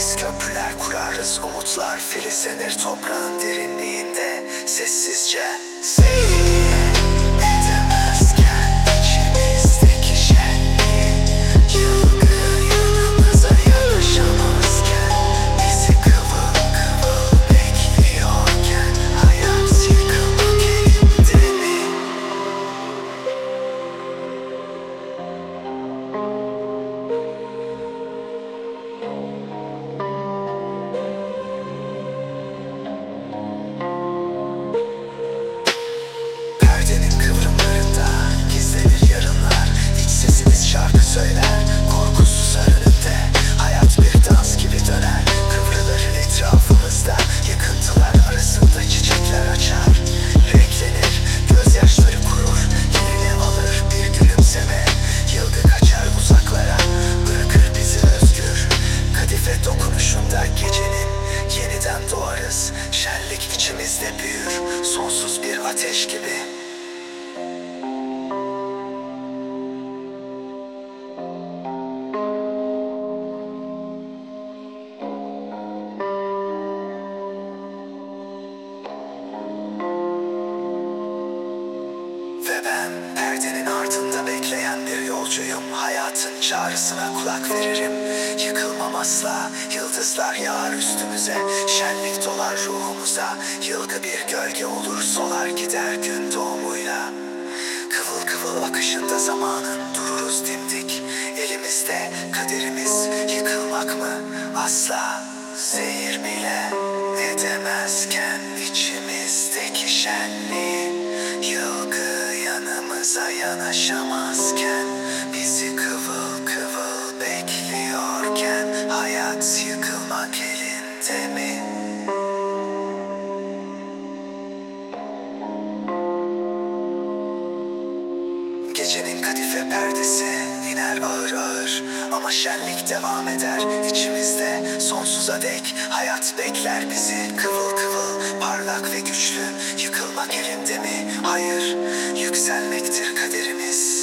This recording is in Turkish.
Biz köprüler kurarız umutlar filizlenir toprağın derinliğinde. Sessizce. Seyir. İçimizde büyür Sonsuz bir ateş gibi perdenin ardında bekleyen bir yolcuyum. Hayatın çağrısına kulak veririm. Yıkılmam asla. Yıldızlar yağar üstümüze. Şenlik dolar ruhumuza. Yılgı bir gölge olur. Solar gider gün doğumuyla. Kıvıl kıvıl akışında zamanın Dururuz dimdik. Elimizde kaderimiz. Yıkılmak mı? Asla. Seyir bile edemezken içimizdeki şenliği Yılgı yanımıza yanaşamazken Bizi kıvıl kıvıl bekliyorken Hayat yıkılmak elinde mi? Gecenin kadife perdesi iner ağır ağır Ama şenlik devam eder içimizde sonsuza dek Hayat bekler bizi kıvıl kıvıl parlak ve güçlü Kalmak elimde mi? Hayır, yükselmektir kaderimiz.